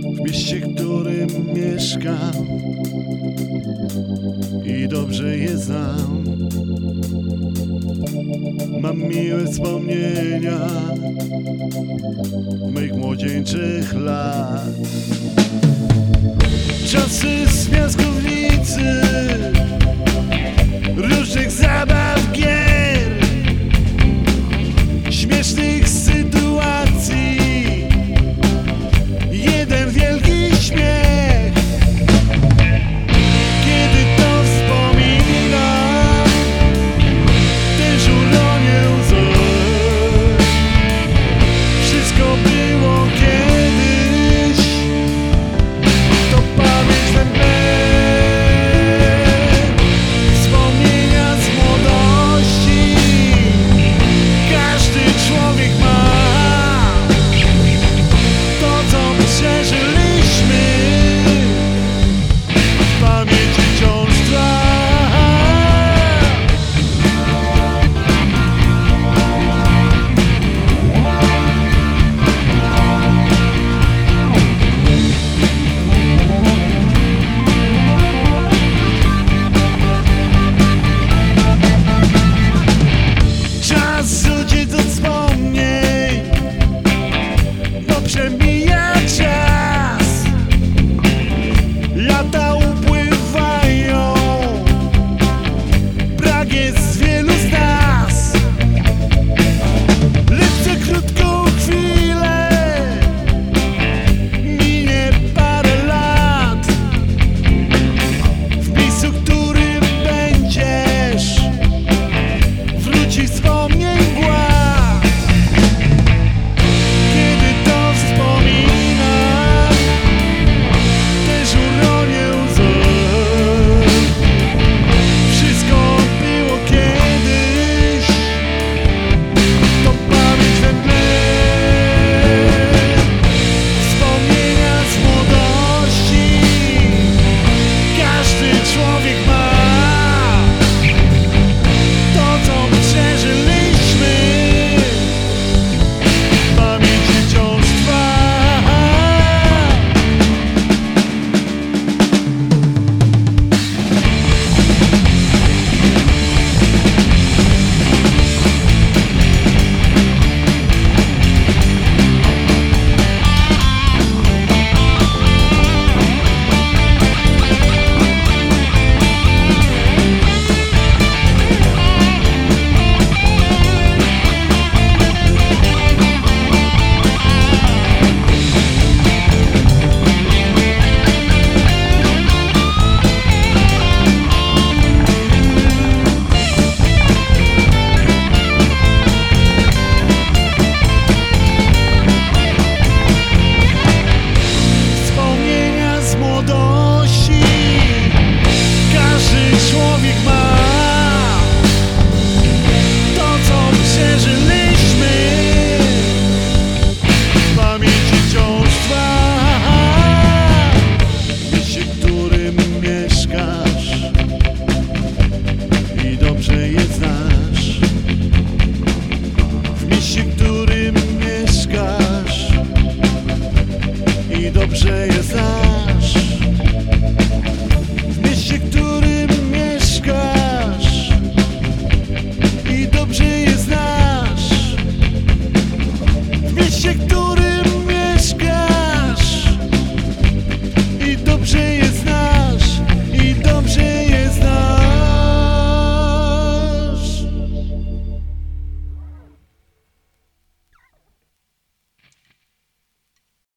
W mieście, w którym mieszkam i dobrze je znam. Mam miłe wspomnienia moich młodzieńczych lat. Czasy